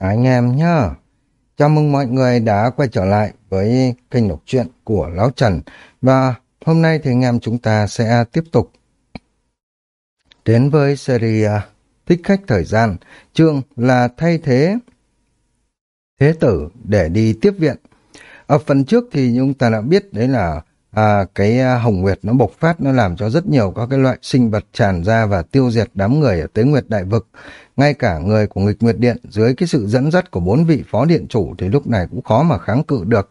Chào anh em nhá. Chào mừng mọi người đã quay trở lại với kênh đọc truyện của Lão Trần. Và hôm nay thì anh em chúng ta sẽ tiếp tục đến với series à, Thích khách thời gian. Chương là thay thế thế tử để đi tiếp viện. Ở phần trước thì chúng ta đã biết đấy là à, cái à, hồng nguyệt nó bộc phát nó làm cho rất nhiều các cái loại sinh vật tràn ra và tiêu diệt đám người ở tế nguyệt đại vực ngay cả người của nghịch nguyệt điện dưới cái sự dẫn dắt của bốn vị phó điện chủ thì lúc này cũng khó mà kháng cự được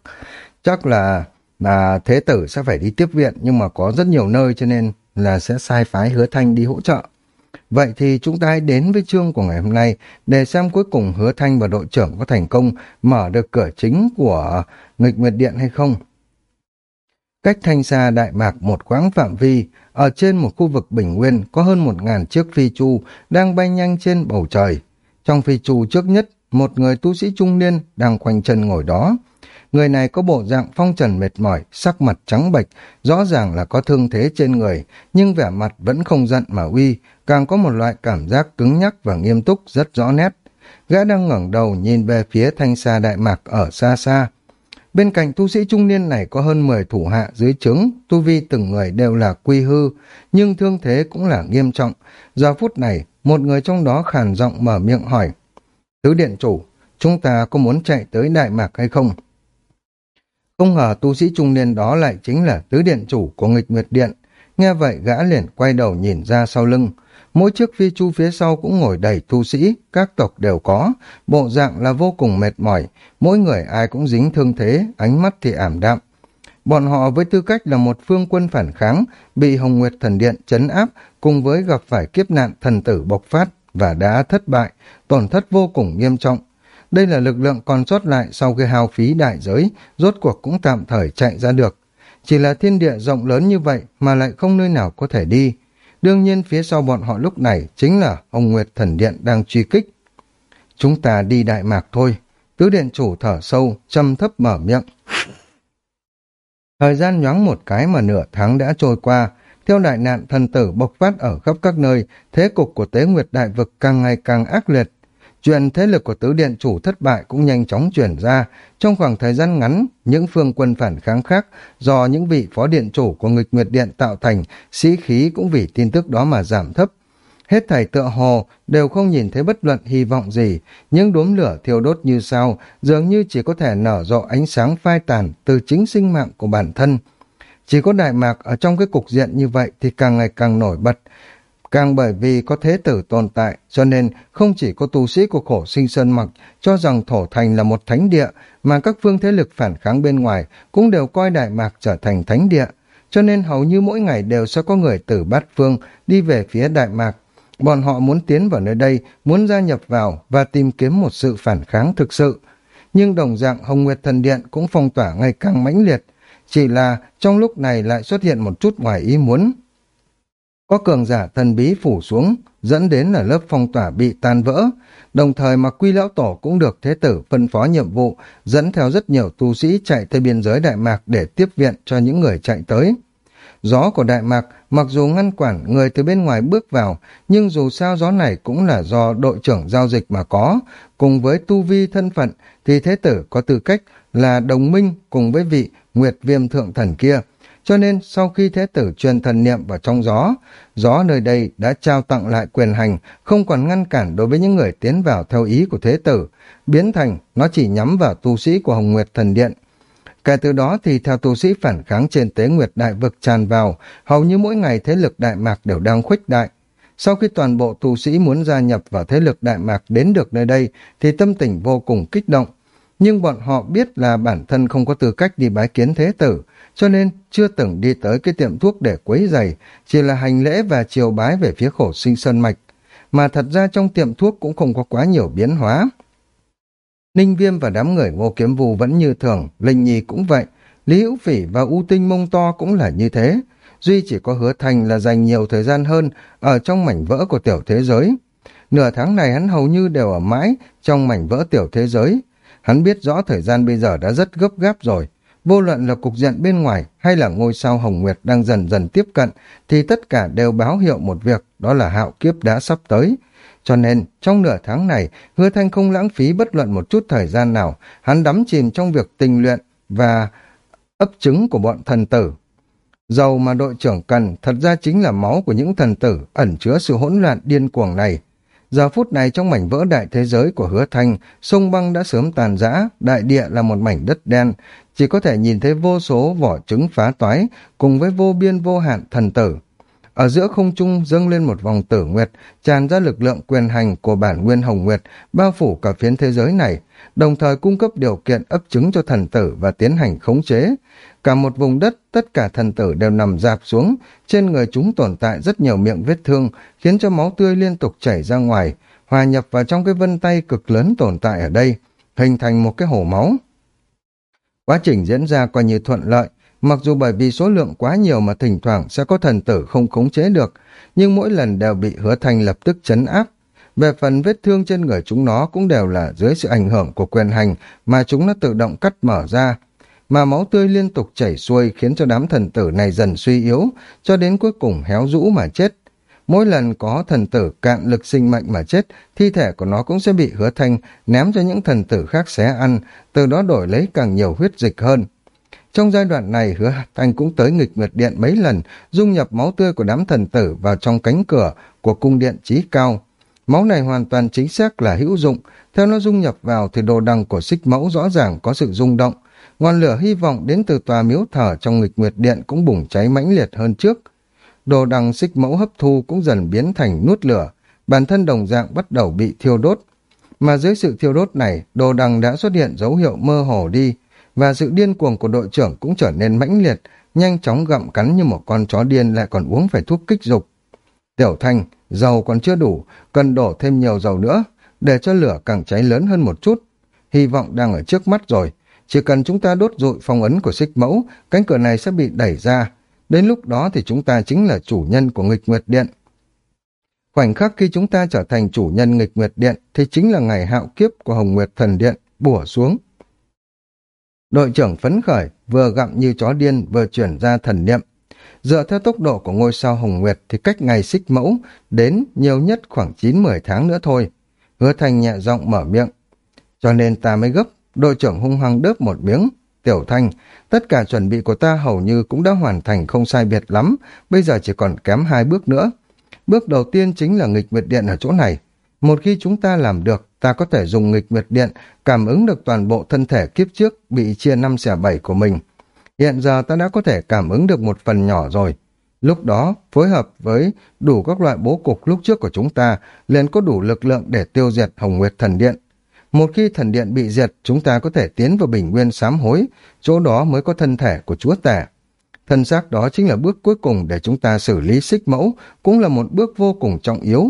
chắc là là thế tử sẽ phải đi tiếp viện, nhưng mà có rất nhiều nơi cho nên là sẽ sai phái hứa thanh đi hỗ trợ Vậy thì chúng ta hãy đến với chương của ngày hôm nay để xem cuối cùng hứa thanh và đội trưởng có thành công mở được cửa chính của nghịch nguyệt điện hay không. Cách thanh xa Đại Mạc một quãng phạm vi, ở trên một khu vực bình nguyên có hơn một ngàn chiếc phi chu đang bay nhanh trên bầu trời. Trong phi chu trước nhất, một người tu sĩ trung niên đang khoanh chân ngồi đó. Người này có bộ dạng phong trần mệt mỏi, sắc mặt trắng bệch, rõ ràng là có thương thế trên người, nhưng vẻ mặt vẫn không giận mà uy, càng có một loại cảm giác cứng nhắc và nghiêm túc rất rõ nét. Gã đang ngẩng đầu nhìn về phía thanh xa Đại Mạc ở xa xa, Bên cạnh tu sĩ trung niên này có hơn 10 thủ hạ dưới trướng, tu vi từng người đều là quy hư, nhưng thương thế cũng là nghiêm trọng. Giờ phút này, một người trong đó khàn giọng mở miệng hỏi. Tứ điện chủ, chúng ta có muốn chạy tới Đại Mạc hay không? Không ngờ tu sĩ trung niên đó lại chính là tứ điện chủ của nghịch nguyệt điện. Nghe vậy gã liền quay đầu nhìn ra sau lưng. Mỗi chiếc phi chu phía sau cũng ngồi đầy tu sĩ, các tộc đều có, bộ dạng là vô cùng mệt mỏi, mỗi người ai cũng dính thương thế, ánh mắt thì ảm đạm. Bọn họ với tư cách là một phương quân phản kháng, bị Hồng Nguyệt Thần Điện chấn áp cùng với gặp phải kiếp nạn thần tử bộc phát và đã thất bại, tổn thất vô cùng nghiêm trọng. Đây là lực lượng còn sót lại sau khi hao phí đại giới, rốt cuộc cũng tạm thời chạy ra được. Chỉ là thiên địa rộng lớn như vậy mà lại không nơi nào có thể đi, Đương nhiên phía sau bọn họ lúc này chính là ông Nguyệt Thần Điện đang truy kích. Chúng ta đi Đại Mạc thôi. Tứ Điện Chủ thở sâu, châm thấp mở miệng. Thời gian nhoáng một cái mà nửa tháng đã trôi qua, theo đại nạn thần tử bộc phát ở khắp các nơi, thế cục của tế nguyệt đại vực càng ngày càng ác liệt. Chuyện thế lực của tứ điện chủ thất bại cũng nhanh chóng chuyển ra. Trong khoảng thời gian ngắn, những phương quân phản kháng khác do những vị phó điện chủ của nghịch nguyệt điện tạo thành, sĩ khí cũng vì tin tức đó mà giảm thấp. Hết thảy tựa hồ đều không nhìn thấy bất luận hy vọng gì, những đốm lửa thiêu đốt như sao dường như chỉ có thể nở rộ ánh sáng phai tàn từ chính sinh mạng của bản thân. Chỉ có Đại Mạc ở trong cái cục diện như vậy thì càng ngày càng nổi bật, Càng bởi vì có thế tử tồn tại, cho nên không chỉ có tu sĩ của khổ sinh sơn mặc cho rằng thổ thành là một thánh địa, mà các phương thế lực phản kháng bên ngoài cũng đều coi Đại Mạc trở thành thánh địa. Cho nên hầu như mỗi ngày đều sẽ có người từ bát phương đi về phía Đại Mạc. Bọn họ muốn tiến vào nơi đây, muốn gia nhập vào và tìm kiếm một sự phản kháng thực sự. Nhưng đồng dạng Hồng Nguyệt Thần Điện cũng phong tỏa ngày càng mãnh liệt. Chỉ là trong lúc này lại xuất hiện một chút ngoài ý muốn. Có cường giả thần bí phủ xuống, dẫn đến là lớp phong tỏa bị tan vỡ, đồng thời mà quy lão tổ cũng được thế tử phân phó nhiệm vụ, dẫn theo rất nhiều tu sĩ chạy tới biên giới Đại Mạc để tiếp viện cho những người chạy tới. Gió của Đại Mạc mặc dù ngăn quản người từ bên ngoài bước vào, nhưng dù sao gió này cũng là do đội trưởng giao dịch mà có, cùng với tu vi thân phận thì thế tử có tư cách là đồng minh cùng với vị Nguyệt Viêm Thượng Thần kia, cho nên sau khi thế tử truyền thần niệm vào trong gió, gió nơi đây đã trao tặng lại quyền hành, không còn ngăn cản đối với những người tiến vào theo ý của thế tử, biến thành nó chỉ nhắm vào tu sĩ của Hồng Nguyệt Thần Điện. Kể từ đó thì theo tu sĩ phản kháng trên tế Nguyệt Đại Vực tràn vào, hầu như mỗi ngày thế lực Đại Mạc đều đang khuếch đại. Sau khi toàn bộ tu sĩ muốn gia nhập vào thế lực Đại Mạc đến được nơi đây thì tâm tình vô cùng kích động. Nhưng bọn họ biết là bản thân không có tư cách đi bái kiến thế tử, cho nên chưa từng đi tới cái tiệm thuốc để quấy giày, chỉ là hành lễ và chiều bái về phía khổ sinh sơn mạch. Mà thật ra trong tiệm thuốc cũng không có quá nhiều biến hóa. Ninh Viêm và đám người ngô kiếm vù vẫn như thường, Linh Nhi cũng vậy, Lý Hữu Phỉ và U Tinh Mông To cũng là như thế. Duy chỉ có hứa thành là dành nhiều thời gian hơn ở trong mảnh vỡ của tiểu thế giới. Nửa tháng này hắn hầu như đều ở mãi trong mảnh vỡ tiểu thế giới. Hắn biết rõ thời gian bây giờ đã rất gấp gáp rồi, Vô luận là cục diện bên ngoài hay là ngôi sao Hồng Nguyệt đang dần dần tiếp cận, thì tất cả đều báo hiệu một việc, đó là hạo kiếp đã sắp tới. Cho nên, trong nửa tháng này, hứa thanh không lãng phí bất luận một chút thời gian nào, hắn đắm chìm trong việc tình luyện và ấp trứng của bọn thần tử. Dầu mà đội trưởng cần thật ra chính là máu của những thần tử ẩn chứa sự hỗn loạn điên cuồng này. Giờ phút này trong mảnh vỡ đại thế giới của hứa thanh, sông băng đã sớm tàn rã, đại địa là một mảnh đất đen, chỉ có thể nhìn thấy vô số vỏ trứng phá toái cùng với vô biên vô hạn thần tử. Ở giữa không trung dâng lên một vòng tử nguyệt, tràn ra lực lượng quyền hành của bản nguyên hồng nguyệt, bao phủ cả phiến thế giới này, đồng thời cung cấp điều kiện ấp trứng cho thần tử và tiến hành khống chế. Cả một vùng đất, tất cả thần tử đều nằm dạp xuống, trên người chúng tồn tại rất nhiều miệng vết thương, khiến cho máu tươi liên tục chảy ra ngoài, hòa nhập vào trong cái vân tay cực lớn tồn tại ở đây, hình thành một cái hồ máu. Quá trình diễn ra coi như thuận lợi, mặc dù bởi vì số lượng quá nhiều mà thỉnh thoảng sẽ có thần tử không khống chế được, nhưng mỗi lần đều bị hứa thanh lập tức chấn áp. Về phần vết thương trên người chúng nó cũng đều là dưới sự ảnh hưởng của quyền hành mà chúng nó tự động cắt mở ra, mà máu tươi liên tục chảy xuôi khiến cho đám thần tử này dần suy yếu, cho đến cuối cùng héo rũ mà chết. Mỗi lần có thần tử cạn lực sinh mệnh mà chết, thi thể của nó cũng sẽ bị hứa thanh ném cho những thần tử khác xé ăn, từ đó đổi lấy càng nhiều huyết dịch hơn. Trong giai đoạn này, hứa thanh cũng tới nghịch nguyệt điện mấy lần, dung nhập máu tươi của đám thần tử vào trong cánh cửa của cung điện trí cao. Máu này hoàn toàn chính xác là hữu dụng, theo nó dung nhập vào thì đồ đằng của xích mẫu rõ ràng có sự rung động. Ngọn lửa hy vọng đến từ tòa miếu thở trong nghịch nguyệt điện cũng bùng cháy mãnh liệt hơn trước. Đồ đằng xích mẫu hấp thu cũng dần biến thành nuốt lửa, bản thân đồng dạng bắt đầu bị thiêu đốt. Mà dưới sự thiêu đốt này, đồ đằng đã xuất hiện dấu hiệu mơ hồ đi, và sự điên cuồng của đội trưởng cũng trở nên mãnh liệt, nhanh chóng gặm cắn như một con chó điên lại còn uống phải thuốc kích dục. Tiểu thanh, dầu còn chưa đủ, cần đổ thêm nhiều dầu nữa, để cho lửa càng cháy lớn hơn một chút. Hy vọng đang ở trước mắt rồi, chỉ cần chúng ta đốt rụi phong ấn của xích mẫu, cánh cửa này sẽ bị đẩy ra. Đến lúc đó thì chúng ta chính là chủ nhân của nghịch nguyệt điện. Khoảnh khắc khi chúng ta trở thành chủ nhân nghịch nguyệt điện thì chính là ngày hạo kiếp của Hồng Nguyệt Thần Điện bủa xuống. Đội trưởng phấn khởi, vừa gặm như chó điên vừa chuyển ra thần niệm. Dựa theo tốc độ của ngôi sao Hồng Nguyệt thì cách ngày xích mẫu đến nhiều nhất khoảng 9-10 tháng nữa thôi. Hứa thanh nhẹ giọng mở miệng. Cho nên ta mới gấp, đội trưởng hung hăng đớp một miếng. Tiểu Thanh, tất cả chuẩn bị của ta hầu như cũng đã hoàn thành không sai biệt lắm, bây giờ chỉ còn kém hai bước nữa. Bước đầu tiên chính là nghịch nguyệt điện ở chỗ này. Một khi chúng ta làm được, ta có thể dùng nghịch nguyệt điện cảm ứng được toàn bộ thân thể kiếp trước bị chia năm xẻ bảy của mình. Hiện giờ ta đã có thể cảm ứng được một phần nhỏ rồi. Lúc đó, phối hợp với đủ các loại bố cục lúc trước của chúng ta, liền có đủ lực lượng để tiêu diệt Hồng Nguyệt Thần Điện. Một khi thần điện bị diệt, chúng ta có thể tiến vào bình nguyên sám hối, chỗ đó mới có thân thể của chúa tể. Thân xác đó chính là bước cuối cùng để chúng ta xử lý xích mẫu, cũng là một bước vô cùng trọng yếu.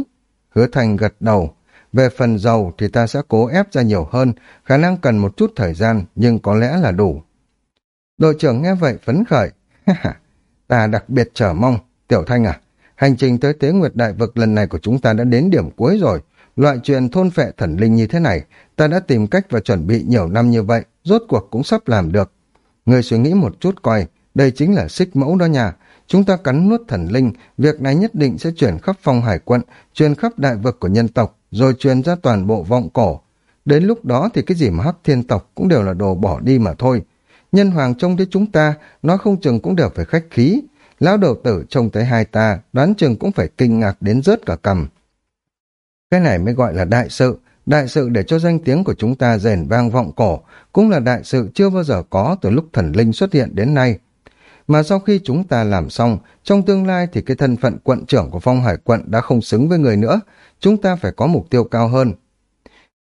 Hứa Thành gật đầu. Về phần dầu thì ta sẽ cố ép ra nhiều hơn, khả năng cần một chút thời gian, nhưng có lẽ là đủ. Đội trưởng nghe vậy phấn khởi. ta đặc biệt chờ mong. Tiểu Thanh à, hành trình tới Tế Nguyệt Đại Vực lần này của chúng ta đã đến điểm cuối rồi. Loại chuyện thôn phệ thần linh như thế này, ta đã tìm cách và chuẩn bị nhiều năm như vậy, rốt cuộc cũng sắp làm được. Người suy nghĩ một chút coi, đây chính là xích mẫu đó nhà. Chúng ta cắn nuốt thần linh, việc này nhất định sẽ chuyển khắp phong hải quận, truyền khắp đại vực của nhân tộc, rồi truyền ra toàn bộ vọng cổ. Đến lúc đó thì cái gì mà hắc thiên tộc cũng đều là đồ bỏ đi mà thôi. Nhân hoàng trông thấy chúng ta, nó không chừng cũng đều phải khách khí. Lão đầu tử trông thấy hai ta, đoán chừng cũng phải kinh ngạc đến rớt cả cầm. Cái này mới gọi là đại sự, đại sự để cho danh tiếng của chúng ta rền vang vọng cổ, cũng là đại sự chưa bao giờ có từ lúc thần linh xuất hiện đến nay. Mà sau khi chúng ta làm xong, trong tương lai thì cái thân phận quận trưởng của phong hải quận đã không xứng với người nữa, chúng ta phải có mục tiêu cao hơn.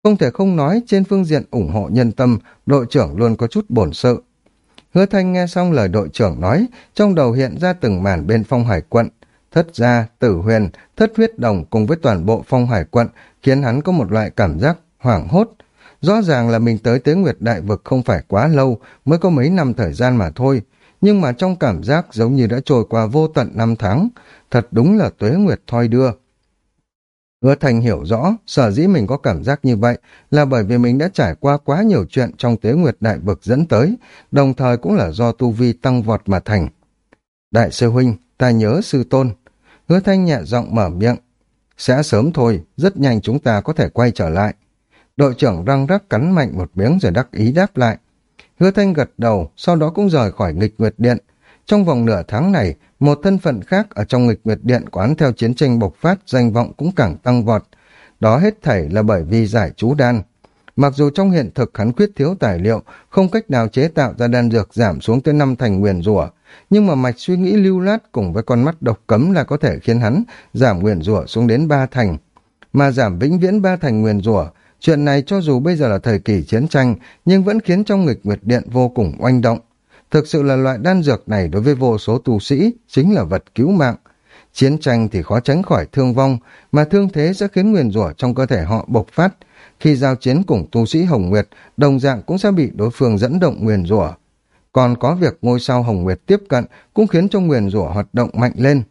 Không thể không nói trên phương diện ủng hộ nhân tâm, đội trưởng luôn có chút bổn sự. Hứa Thanh nghe xong lời đội trưởng nói, trong đầu hiện ra từng màn bên phong hải quận, thất gia, tử huyền, thất huyết đồng cùng với toàn bộ phong hải quận khiến hắn có một loại cảm giác hoảng hốt. Rõ ràng là mình tới tế nguyệt đại vực không phải quá lâu, mới có mấy năm thời gian mà thôi, nhưng mà trong cảm giác giống như đã trôi qua vô tận năm tháng, thật đúng là tuế nguyệt thoi đưa. Hứa Thành hiểu rõ, sở dĩ mình có cảm giác như vậy là bởi vì mình đã trải qua quá nhiều chuyện trong tế nguyệt đại vực dẫn tới, đồng thời cũng là do tu vi tăng vọt mà thành. Đại sư huynh, ta nhớ sư tôn. Hứa thanh nhẹ giọng mở miệng. Sẽ sớm thôi, rất nhanh chúng ta có thể quay trở lại. Đội trưởng răng rắc cắn mạnh một miếng rồi đắc ý đáp lại. Hứa Thanh gật đầu, sau đó cũng rời khỏi nghịch nguyệt điện. Trong vòng nửa tháng này, một thân phận khác ở trong nghịch nguyệt điện quán theo chiến tranh bộc phát danh vọng cũng càng tăng vọt. Đó hết thảy là bởi vì giải chú đan. Mặc dù trong hiện thực hắn khuyết thiếu tài liệu, không cách nào chế tạo ra đan dược giảm xuống tới năm thành nguyền rủa, nhưng mà mạch suy nghĩ lưu lát cùng với con mắt độc cấm là có thể khiến hắn giảm nguyền rủa xuống đến ba thành. Mà giảm vĩnh viễn ba thành nguyền rủa, chuyện này cho dù bây giờ là thời kỳ chiến tranh, nhưng vẫn khiến trong nghịch nguyệt điện vô cùng oanh động. Thực sự là loại đan dược này đối với vô số tu sĩ chính là vật cứu mạng. Chiến tranh thì khó tránh khỏi thương vong, mà thương thế sẽ khiến nguyền rủa trong cơ thể họ bộc phát. Khi giao chiến cùng tu sĩ Hồng Nguyệt, đồng dạng cũng sẽ bị đối phương dẫn động nguyền rủa. Còn có việc ngôi sao Hồng Nguyệt tiếp cận cũng khiến cho nguyền rủa hoạt động mạnh lên.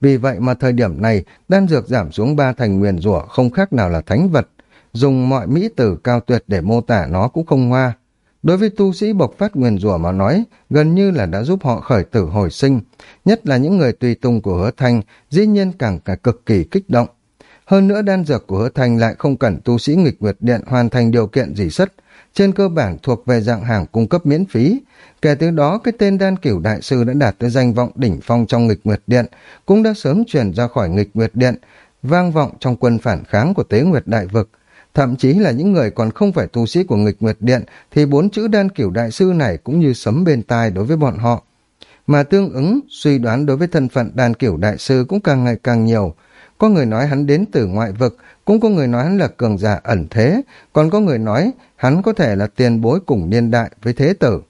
Vì vậy mà thời điểm này, đan dược giảm xuống ba thành nguyền rủa không khác nào là thánh vật. Dùng mọi mỹ tử cao tuyệt để mô tả nó cũng không hoa. Đối với tu sĩ bộc phát nguyền rủa mà nói, gần như là đã giúp họ khởi tử hồi sinh, nhất là những người tùy tùng của hứa thanh, dĩ nhiên càng cả cực kỳ kích động. Hơn nữa đan dược của hứa thanh lại không cần tu sĩ nghịch nguyệt điện hoàn thành điều kiện gì sất, trên cơ bản thuộc về dạng hàng cung cấp miễn phí. Kể từ đó, cái tên đan cửu đại sư đã đạt tới danh vọng đỉnh phong trong nghịch nguyệt điện, cũng đã sớm chuyển ra khỏi nghịch nguyệt điện, vang vọng trong quân phản kháng của tế nguyệt đại vực, Thậm chí là những người còn không phải tu sĩ của nghịch nguyệt điện thì bốn chữ đan kiểu đại sư này cũng như sấm bên tai đối với bọn họ. Mà tương ứng, suy đoán đối với thân phận đan kiểu đại sư cũng càng ngày càng nhiều. Có người nói hắn đến từ ngoại vực, cũng có người nói hắn là cường giả ẩn thế, còn có người nói hắn có thể là tiền bối cùng niên đại với thế tử.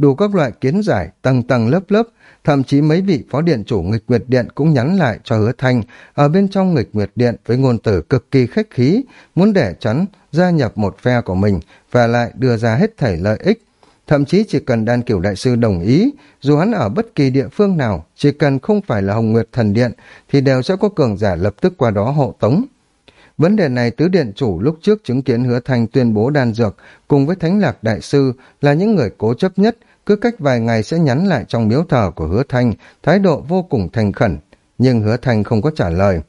Đủ các loại kiến giải, tầng tầng lớp lớp, thậm chí mấy vị phó điện chủ nghịch nguyệt điện cũng nhắn lại cho hứa thanh ở bên trong nghịch nguyệt điện với ngôn từ cực kỳ khách khí, muốn để chắn gia nhập một phe của mình và lại đưa ra hết thảy lợi ích. Thậm chí chỉ cần đan kiểu đại sư đồng ý, dù hắn ở bất kỳ địa phương nào, chỉ cần không phải là Hồng Nguyệt Thần Điện, thì đều sẽ có cường giả lập tức qua đó hộ tống. Vấn đề này tứ điện chủ lúc trước chứng kiến hứa thanh tuyên bố đan dược cùng với thánh lạc đại sư là những người cố chấp nhất, cứ cách vài ngày sẽ nhắn lại trong miếu thờ của hứa thanh, thái độ vô cùng thành khẩn, nhưng hứa thanh không có trả lời.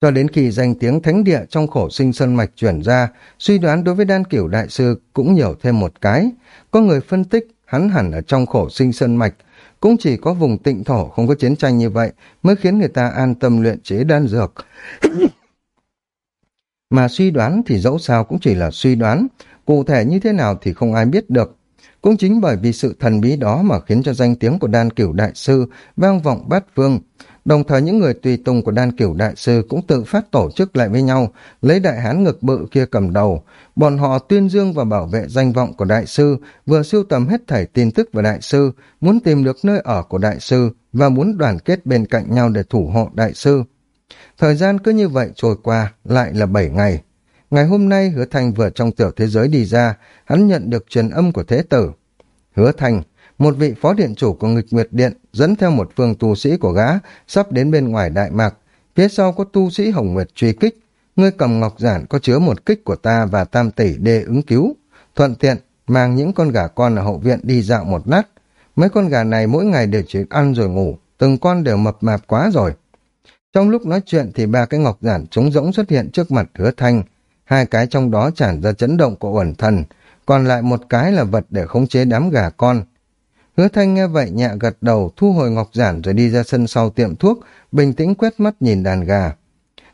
Cho đến khi danh tiếng thánh địa trong khổ sinh sơn mạch chuyển ra, suy đoán đối với đan kiểu đại sư cũng nhiều thêm một cái. Có người phân tích, hắn hẳn ở trong khổ sinh sơn mạch, cũng chỉ có vùng tịnh thổ không có chiến tranh như vậy mới khiến người ta an tâm luyện chế đan dược. Mà suy đoán thì dẫu sao cũng chỉ là suy đoán, cụ thể như thế nào thì không ai biết được. Cũng chính bởi vì sự thần bí đó mà khiến cho danh tiếng của đan cửu đại sư vang vọng bát vương. Đồng thời những người tùy tùng của đan cửu đại sư cũng tự phát tổ chức lại với nhau, lấy đại hán ngực bự kia cầm đầu. Bọn họ tuyên dương và bảo vệ danh vọng của đại sư, vừa siêu tầm hết thảy tin tức về đại sư, muốn tìm được nơi ở của đại sư và muốn đoàn kết bên cạnh nhau để thủ hộ đại sư. Thời gian cứ như vậy trôi qua, lại là 7 ngày. Ngày hôm nay Hứa Thành vừa trong tiểu thế giới đi ra, hắn nhận được truyền âm của Thế Tử. Hứa Thành một vị phó điện chủ của nghịch nguyệt điện dẫn theo một phương tu sĩ của gã sắp đến bên ngoài Đại Mạc. Phía sau có tu sĩ Hồng Nguyệt truy kích. Ngươi cầm ngọc giản có chứa một kích của ta và tam tỷ đê ứng cứu. Thuận tiện, mang những con gà con ở hậu viện đi dạo một lát. Mấy con gà này mỗi ngày đều chỉ ăn rồi ngủ, từng con đều mập mạp quá rồi. Trong lúc nói chuyện thì ba cái ngọc giản trống rỗng xuất hiện trước mặt hứa thanh, hai cái trong đó tràn ra chấn động của uẩn thần, còn lại một cái là vật để khống chế đám gà con. Hứa thanh nghe vậy nhẹ gật đầu, thu hồi ngọc giản rồi đi ra sân sau tiệm thuốc, bình tĩnh quét mắt nhìn đàn gà.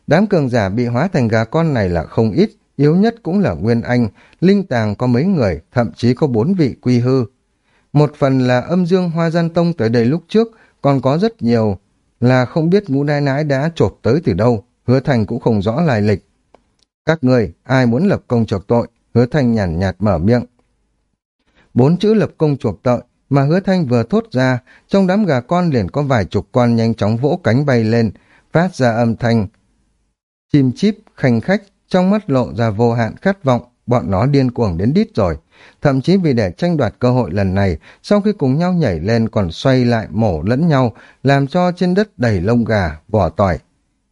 Đám cường giả bị hóa thành gà con này là không ít, yếu nhất cũng là Nguyên Anh, linh tàng có mấy người, thậm chí có bốn vị quy hư. Một phần là âm dương hoa gian tông tới đây lúc trước, còn có rất nhiều là không biết ngũ đai nái đã trột tới từ đâu, hứa thành cũng không rõ lai lịch. Các người, ai muốn lập công chuộc tội? Hứa thanh nhàn nhạt, mở miệng. Bốn chữ lập công chuộc tội mà hứa thanh vừa thốt ra, trong đám gà con liền có vài chục con nhanh chóng vỗ cánh bay lên, phát ra âm thanh. Chim chip, khanh khách, trong mắt lộ ra vô hạn khát vọng, bọn nó điên cuồng đến đít rồi. Thậm chí vì để tranh đoạt cơ hội lần này, sau khi cùng nhau nhảy lên còn xoay lại mổ lẫn nhau, làm cho trên đất đầy lông gà, vỏ tỏi.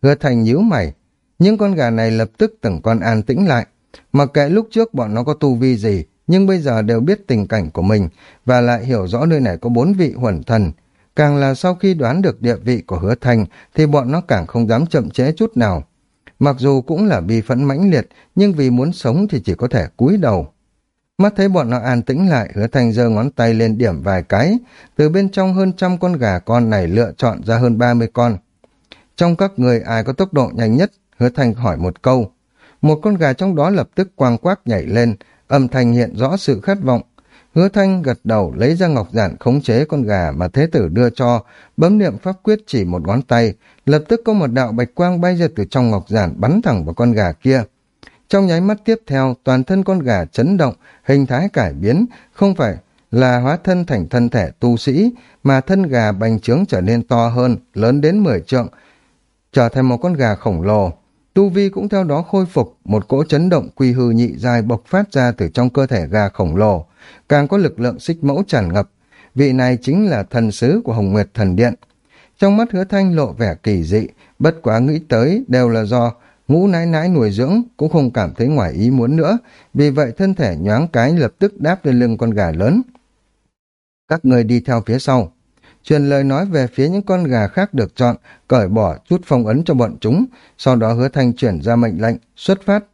Hứa thành nhíu mày, những con gà này lập tức từng con an tĩnh lại. Mặc kệ lúc trước bọn nó có tu vi gì, nhưng bây giờ đều biết tình cảnh của mình và lại hiểu rõ nơi này có bốn vị huẩn thần. Càng là sau khi đoán được địa vị của hứa thành thì bọn nó càng không dám chậm trễ chút nào. Mặc dù cũng là bi phẫn mãnh liệt, nhưng vì muốn sống thì chỉ có thể cúi đầu. Mắt thấy bọn nó an tĩnh lại, hứa thành giơ ngón tay lên điểm vài cái, từ bên trong hơn trăm con gà con này lựa chọn ra hơn 30 con. Trong các người ai có tốc độ nhanh nhất, hứa Thanh hỏi một câu. Một con gà trong đó lập tức quang quác nhảy lên, âm thanh hiện rõ sự khát vọng. Hứa thanh gật đầu lấy ra ngọc giản khống chế con gà mà thế tử đưa cho, bấm niệm pháp quyết chỉ một ngón tay, lập tức có một đạo bạch quang bay ra từ trong ngọc giản bắn thẳng vào con gà kia. Trong nháy mắt tiếp theo, toàn thân con gà chấn động, hình thái cải biến, không phải là hóa thân thành thân thể tu sĩ, mà thân gà bành trướng trở nên to hơn, lớn đến 10 trượng, trở thành một con gà khổng lồ. Tu vi cũng theo đó khôi phục, một cỗ chấn động quy hư nhị dài bộc phát ra từ trong cơ thể gà khổng lồ, càng có lực lượng xích mẫu tràn ngập. Vị này chính là thần sứ của Hồng Nguyệt Thần Điện. Trong mắt hứa thanh lộ vẻ kỳ dị, bất quá nghĩ tới đều là do ngũ nãi nãi nuôi dưỡng, cũng không cảm thấy ngoài ý muốn nữa, vì vậy thân thể nhoáng cái lập tức đáp lên lưng con gà lớn. Các người đi theo phía sau, truyền lời nói về phía những con gà khác được chọn, cởi bỏ chút phong ấn cho bọn chúng, sau đó hứa thanh chuyển ra mệnh lệnh, xuất phát.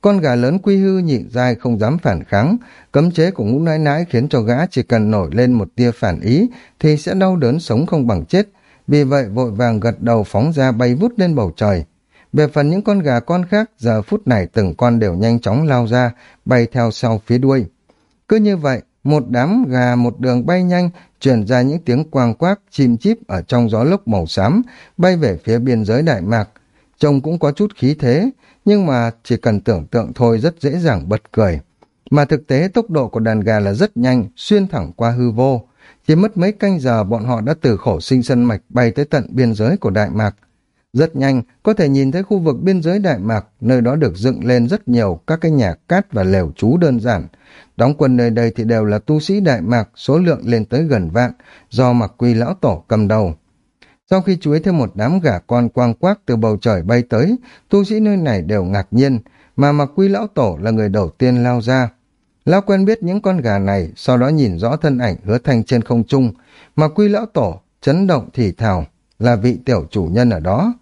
Con gà lớn quy hư nhịn dai không dám phản kháng, cấm chế của ngũ nãi nãi khiến cho gã chỉ cần nổi lên một tia phản ý thì sẽ đau đớn sống không bằng chết, vì vậy vội vàng gật đầu phóng ra bay vút lên bầu trời. Về phần những con gà con khác, giờ phút này từng con đều nhanh chóng lao ra, bay theo sau phía đuôi. Cứ như vậy, một đám gà một đường bay nhanh, truyền ra những tiếng quang quác, chim chíp ở trong gió lốc màu xám, bay về phía biên giới Đại Mạc. Trông cũng có chút khí thế, nhưng mà chỉ cần tưởng tượng thôi rất dễ dàng bật cười. Mà thực tế tốc độ của đàn gà là rất nhanh, xuyên thẳng qua hư vô. Chỉ mất mấy canh giờ bọn họ đã từ khổ sinh sân mạch bay tới tận biên giới của Đại Mạc. Rất nhanh, có thể nhìn thấy khu vực biên giới Đại Mạc, nơi đó được dựng lên rất nhiều các cái nhà cát và lều trú đơn giản. Đóng quân nơi đây thì đều là tu sĩ Đại Mạc, số lượng lên tới gần vạn, do mặc quy lão tổ cầm đầu. Sau khi chuối thêm một đám gà con quang quác từ bầu trời bay tới, tu sĩ nơi này đều ngạc nhiên, mà mặc quy lão tổ là người đầu tiên lao ra. Lão quen biết những con gà này, sau đó nhìn rõ thân ảnh hứa thanh trên không trung, mà quy lão tổ chấn động thì thào là vị tiểu chủ nhân ở đó.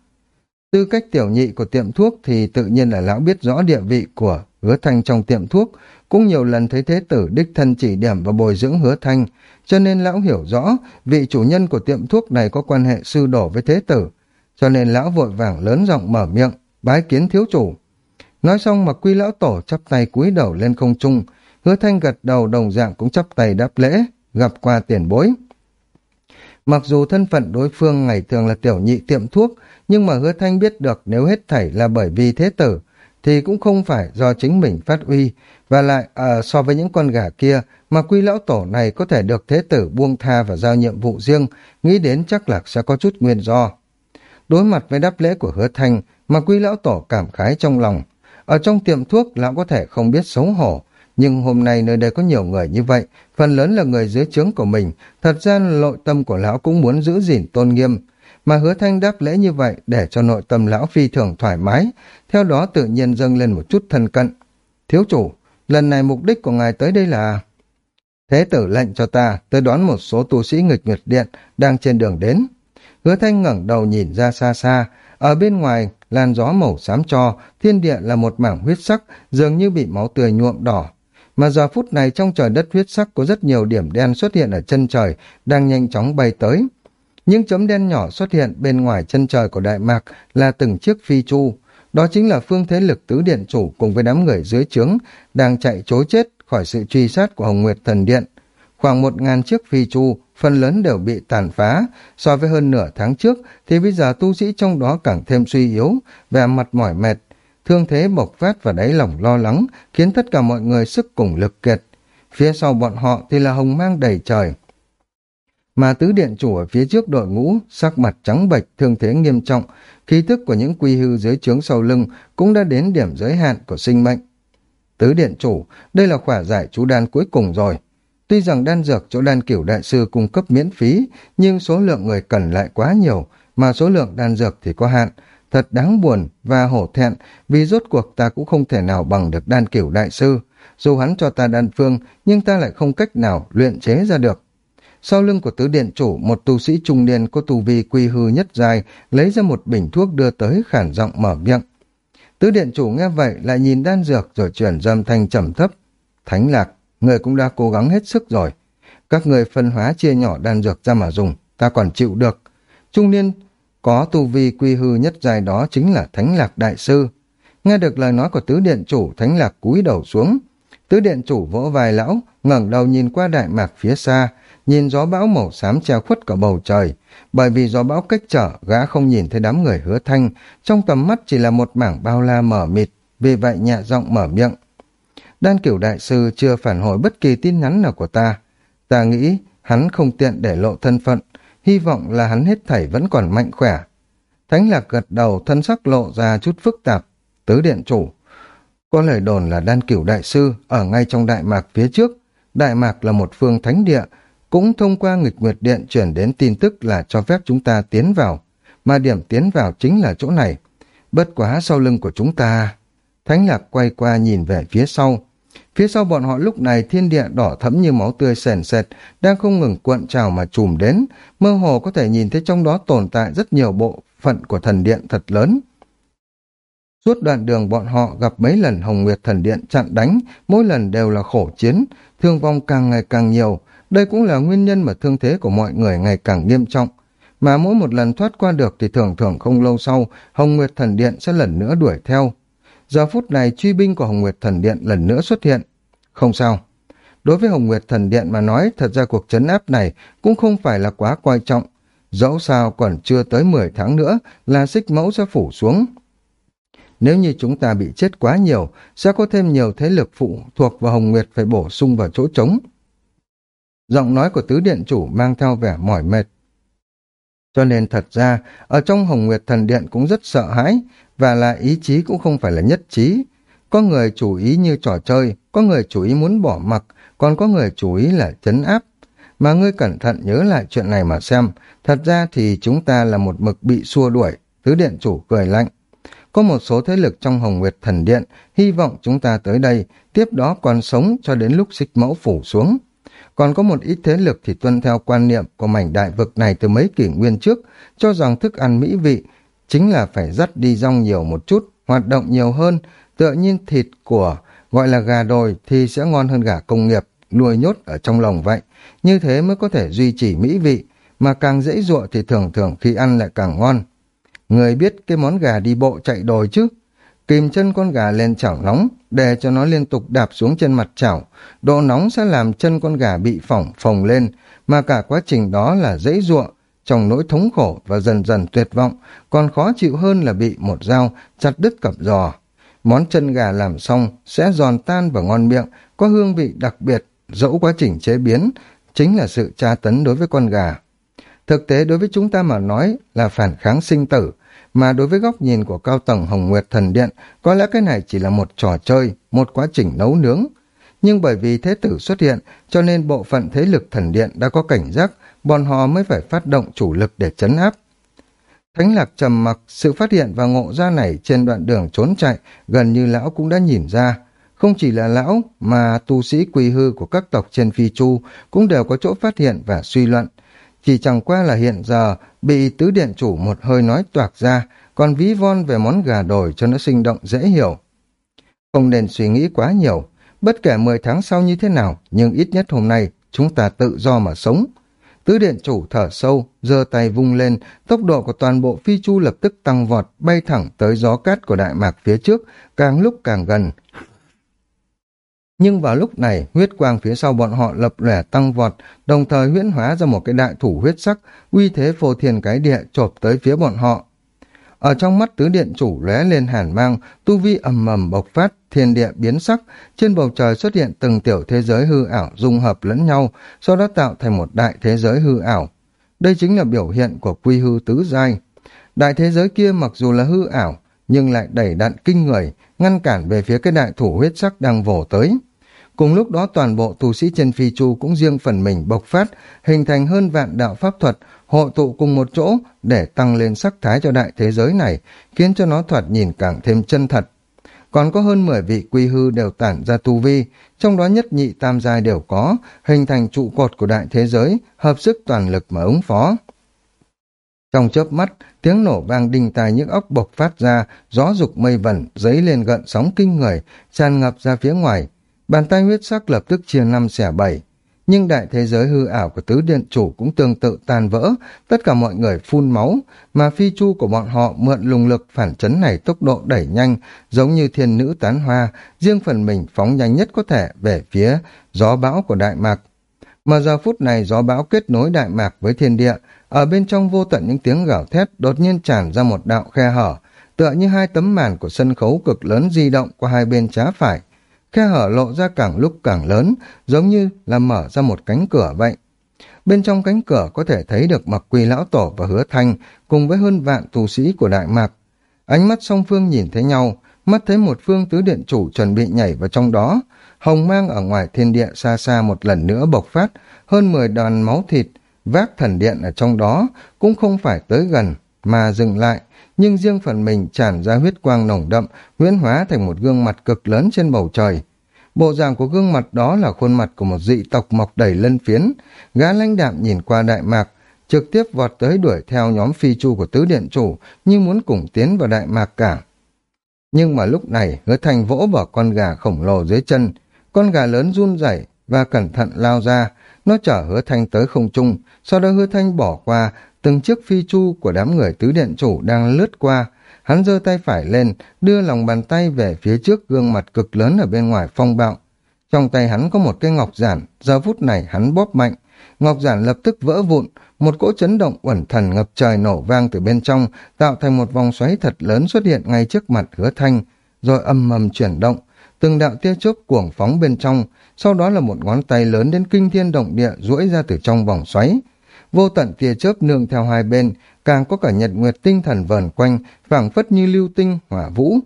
Tư cách tiểu nhị của tiệm thuốc thì tự nhiên là lão biết rõ địa vị của hứa thanh trong tiệm thuốc, cũng nhiều lần thấy thế tử đích thân chỉ điểm và bồi dưỡng hứa thanh, cho nên lão hiểu rõ vị chủ nhân của tiệm thuốc này có quan hệ sư đổ với thế tử, cho nên lão vội vàng lớn giọng mở miệng, bái kiến thiếu chủ. Nói xong mà quy lão tổ chắp tay cúi đầu lên không trung, hứa thanh gật đầu đồng dạng cũng chắp tay đáp lễ, gặp qua tiền bối. Mặc dù thân phận đối phương ngày thường là tiểu nhị tiệm thuốc, nhưng mà hứa thanh biết được nếu hết thảy là bởi vì thế tử, thì cũng không phải do chính mình phát uy, và lại à, so với những con gà kia mà quy lão tổ này có thể được thế tử buông tha và giao nhiệm vụ riêng, nghĩ đến chắc là sẽ có chút nguyên do. Đối mặt với đáp lễ của hứa thanh mà quy lão tổ cảm khái trong lòng. Ở trong tiệm thuốc lão có thể không biết xấu hổ, nhưng hôm nay nơi đây có nhiều người như vậy, phần lớn là người dưới trướng của mình, thật ra nội tâm của lão cũng muốn giữ gìn tôn nghiêm, mà hứa thanh đáp lễ như vậy để cho nội tâm lão phi thường thoải mái, theo đó tự nhiên dâng lên một chút thân cận. Thiếu chủ, lần này mục đích của ngài tới đây là... Thế tử lệnh cho ta tới đón một số tu sĩ nghịch nguyệt điện đang trên đường đến. Hứa thanh ngẩng đầu nhìn ra xa xa, ở bên ngoài làn gió màu xám cho, thiên địa là một mảng huyết sắc dường như bị máu tươi nhuộm đỏ. Mà giờ phút này trong trời đất huyết sắc có rất nhiều điểm đen xuất hiện ở chân trời, đang nhanh chóng bay tới. Những chấm đen nhỏ xuất hiện bên ngoài chân trời của Đại Mạc là từng chiếc phi chu. Đó chính là phương thế lực tứ điện chủ cùng với đám người dưới trướng đang chạy chối chết khỏi sự truy sát của Hồng Nguyệt Thần Điện. Khoảng một ngàn chiếc phi chu, phần lớn đều bị tàn phá. So với hơn nửa tháng trước thì bây giờ tu sĩ trong đó càng thêm suy yếu, vẻ mặt mỏi mệt. Thương thế bộc phát và đáy lòng lo lắng khiến tất cả mọi người sức cùng lực kiệt. Phía sau bọn họ thì là hồng mang đầy trời mà tứ điện chủ ở phía trước đội ngũ, sắc mặt trắng bệch, thương thế nghiêm trọng, khí tức của những quy hư dưới trướng sau lưng cũng đã đến điểm giới hạn của sinh mệnh. Tứ điện chủ, đây là khỏa giải chú đan cuối cùng rồi. Tuy rằng đan dược chỗ đan cửu đại sư cung cấp miễn phí, nhưng số lượng người cần lại quá nhiều, mà số lượng đan dược thì có hạn. Thật đáng buồn và hổ thẹn vì rốt cuộc ta cũng không thể nào bằng được đan cửu đại sư. Dù hắn cho ta đan phương, nhưng ta lại không cách nào luyện chế ra được sau lưng của tứ điện chủ, một tu sĩ trung niên có tu vi quy hư nhất dài lấy ra một bình thuốc đưa tới khản giọng mở miệng. Tứ điện chủ nghe vậy lại nhìn đan dược rồi chuyển dâm thanh trầm thấp. Thánh lạc, người cũng đã cố gắng hết sức rồi. Các người phân hóa chia nhỏ đan dược ra mà dùng, ta còn chịu được. Trung niên có tu vi quy hư nhất dài đó chính là thánh lạc đại sư. Nghe được lời nói của tứ điện chủ, thánh lạc cúi đầu xuống. Tứ điện chủ vỗ vai lão, ngẩng đầu nhìn qua đại mạc phía xa nhìn gió bão màu xám che khuất cả bầu trời. Bởi vì gió bão cách trở, gã không nhìn thấy đám người hứa thanh. Trong tầm mắt chỉ là một mảng bao la mở mịt, vì vậy nhẹ giọng mở miệng. Đan cửu đại sư chưa phản hồi bất kỳ tin nhắn nào của ta. Ta nghĩ hắn không tiện để lộ thân phận, hy vọng là hắn hết thảy vẫn còn mạnh khỏe. Thánh lạc gật đầu, thân sắc lộ ra chút phức tạp. Tứ điện chủ, có lời đồn là đan cửu đại sư ở ngay trong đại mạc phía trước. Đại mạc là một phương thánh địa cũng thông qua nghịch nguyệt điện chuyển đến tin tức là cho phép chúng ta tiến vào, mà điểm tiến vào chính là chỗ này. Bất quá sau lưng của chúng ta... Thánh lạc quay qua nhìn về phía sau. Phía sau bọn họ lúc này thiên địa đỏ thẫm như máu tươi sền sệt, đang không ngừng cuộn trào mà trùm đến, mơ hồ có thể nhìn thấy trong đó tồn tại rất nhiều bộ phận của thần điện thật lớn. Suốt đoạn đường bọn họ gặp mấy lần Hồng Nguyệt Thần Điện chặn đánh, mỗi lần đều là khổ chiến, thương vong càng ngày càng nhiều, đây cũng là nguyên nhân mà thương thế của mọi người ngày càng nghiêm trọng. Mà mỗi một lần thoát qua được thì thường thường không lâu sau, Hồng Nguyệt Thần Điện sẽ lần nữa đuổi theo. Giờ phút này truy binh của Hồng Nguyệt Thần Điện lần nữa xuất hiện. Không sao. Đối với Hồng Nguyệt Thần Điện mà nói, thật ra cuộc chấn áp này cũng không phải là quá quan trọng. Dẫu sao còn chưa tới 10 tháng nữa là xích mẫu sẽ phủ xuống. Nếu như chúng ta bị chết quá nhiều, sẽ có thêm nhiều thế lực phụ thuộc vào Hồng Nguyệt phải bổ sung vào chỗ trống. Giọng nói của tứ điện chủ mang theo vẻ mỏi mệt. Cho nên thật ra, ở trong Hồng Nguyệt Thần Điện cũng rất sợ hãi, và là ý chí cũng không phải là nhất trí. Có người chủ ý như trò chơi, có người chủ ý muốn bỏ mặc, còn có người chủ ý là chấn áp. Mà ngươi cẩn thận nhớ lại chuyện này mà xem, thật ra thì chúng ta là một mực bị xua đuổi, tứ điện chủ cười lạnh. Có một số thế lực trong Hồng Nguyệt Thần Điện hy vọng chúng ta tới đây, tiếp đó còn sống cho đến lúc xích mẫu phủ xuống. Còn có một ít thế lực thì tuân theo quan niệm của mảnh đại vực này từ mấy kỷ nguyên trước, cho rằng thức ăn mỹ vị chính là phải dắt đi rong nhiều một chút, hoạt động nhiều hơn, tựa nhiên thịt của gọi là gà đồi thì sẽ ngon hơn gà công nghiệp, nuôi nhốt ở trong lồng vậy. Như thế mới có thể duy trì mỹ vị, mà càng dễ dụa thì thường thường khi ăn lại càng ngon. Người biết cái món gà đi bộ chạy đồi chứ? Kìm chân con gà lên chảo nóng, để cho nó liên tục đạp xuống trên mặt chảo. Độ nóng sẽ làm chân con gà bị phỏng phồng lên, mà cả quá trình đó là dễ ruộng, trong nỗi thống khổ và dần dần tuyệt vọng, còn khó chịu hơn là bị một dao chặt đứt cặp giò. Món chân gà làm xong sẽ giòn tan và ngon miệng, có hương vị đặc biệt, dẫu quá trình chế biến, chính là sự tra tấn đối với con gà. Thực tế đối với chúng ta mà nói là phản kháng sinh tử, mà đối với góc nhìn của cao tầng Hồng Nguyệt Thần Điện, có lẽ cái này chỉ là một trò chơi, một quá trình nấu nướng. Nhưng bởi vì thế tử xuất hiện, cho nên bộ phận thế lực thần điện đã có cảnh giác, bọn họ mới phải phát động chủ lực để chấn áp. Thánh lạc trầm mặc, sự phát hiện và ngộ ra này trên đoạn đường trốn chạy, gần như lão cũng đã nhìn ra. Không chỉ là lão, mà tu sĩ quỳ hư của các tộc trên phi chu cũng đều có chỗ phát hiện và suy luận. Chỉ chẳng qua là hiện giờ bị tứ điện chủ một hơi nói toạc ra, còn ví von về món gà đồi cho nó sinh động dễ hiểu. Không nên suy nghĩ quá nhiều, bất kể 10 tháng sau như thế nào, nhưng ít nhất hôm nay chúng ta tự do mà sống. Tứ điện chủ thở sâu, giơ tay vung lên, tốc độ của toàn bộ phi chu lập tức tăng vọt, bay thẳng tới gió cát của Đại Mạc phía trước, càng lúc càng gần, nhưng vào lúc này, huyết quang phía sau bọn họ lập lẻ tăng vọt, đồng thời huyễn hóa ra một cái đại thủ huyết sắc, uy thế phô thiên cái địa chộp tới phía bọn họ. Ở trong mắt tứ điện chủ lóe lên hàn mang, tu vi ầm ầm bộc phát, thiên địa biến sắc, trên bầu trời xuất hiện từng tiểu thế giới hư ảo dung hợp lẫn nhau, sau đó tạo thành một đại thế giới hư ảo. Đây chính là biểu hiện của quy hư tứ giai. Đại thế giới kia mặc dù là hư ảo, nhưng lại đẩy đạn kinh người, ngăn cản về phía cái đại thủ huyết sắc đang vồ tới. Cùng lúc đó toàn bộ tu sĩ trên phi chu cũng riêng phần mình bộc phát, hình thành hơn vạn đạo pháp thuật, hội tụ cùng một chỗ để tăng lên sắc thái cho đại thế giới này, khiến cho nó thoạt nhìn càng thêm chân thật. còn có hơn 10 vị quy hư đều tản ra tu vi, trong đó nhất nhị tam giai đều có, hình thành trụ cột của đại thế giới, hợp sức toàn lực mà ứng phó. Trong chớp mắt, tiếng nổ vang đinh tai nhức óc bộc phát ra, gió dục mây vẩn, giấy lên gợn sóng kinh người, tràn ngập ra phía ngoài. Bàn tay huyết sắc lập tức chia năm xẻ bảy. Nhưng đại thế giới hư ảo của tứ điện chủ cũng tương tự tan vỡ, tất cả mọi người phun máu, mà phi chu của bọn họ mượn lùng lực phản chấn này tốc độ đẩy nhanh, giống như thiên nữ tán hoa, riêng phần mình phóng nhanh nhất có thể về phía gió bão của Đại Mạc. Mà giờ phút này gió bão kết nối Đại Mạc với thiên địa, ở bên trong vô tận những tiếng gào thét đột nhiên tràn ra một đạo khe hở, tựa như hai tấm màn của sân khấu cực lớn di động qua hai bên trái phải. Khe hở lộ ra càng lúc càng lớn, giống như là mở ra một cánh cửa vậy. Bên trong cánh cửa có thể thấy được mặc quỳ lão tổ và hứa thanh cùng với hơn vạn tù sĩ của Đại Mạc. Ánh mắt song phương nhìn thấy nhau, mắt thấy một phương tứ điện chủ chuẩn bị nhảy vào trong đó. Hồng mang ở ngoài thiên địa xa xa một lần nữa bộc phát, hơn 10 đoàn máu thịt, vác thần điện ở trong đó cũng không phải tới gần mà dừng lại, nhưng riêng phần mình tràn ra huyết quang nồng đậm, huyễn hóa thành một gương mặt cực lớn trên bầu trời. Bộ dạng của gương mặt đó là khuôn mặt của một dị tộc mọc đầy lân phiến, gã lãnh đạm nhìn qua đại mạc, trực tiếp vọt tới đuổi theo nhóm phi chu của tứ điện chủ như muốn cùng tiến vào đại mạc cả. Nhưng mà lúc này hứa thành vỗ vào con gà khổng lồ dưới chân, con gà lớn run rẩy và cẩn thận lao ra, nó chở hứa thanh tới không trung, sau đó hứa thanh bỏ qua từng chiếc phi chu của đám người tứ điện chủ đang lướt qua. Hắn giơ tay phải lên, đưa lòng bàn tay về phía trước gương mặt cực lớn ở bên ngoài phong bạo. Trong tay hắn có một cây ngọc giản, giờ phút này hắn bóp mạnh. Ngọc giản lập tức vỡ vụn, một cỗ chấn động uẩn thần ngập trời nổ vang từ bên trong, tạo thành một vòng xoáy thật lớn xuất hiện ngay trước mặt hứa thanh, rồi âm mầm chuyển động. Từng đạo tia chớp cuồng phóng bên trong, sau đó là một ngón tay lớn đến kinh thiên động địa duỗi ra từ trong vòng xoáy. Vô tận tia chớp nương theo hai bên, càng có cả nhật nguyệt tinh thần vờn quanh, phảng phất như lưu tinh, hỏa vũ.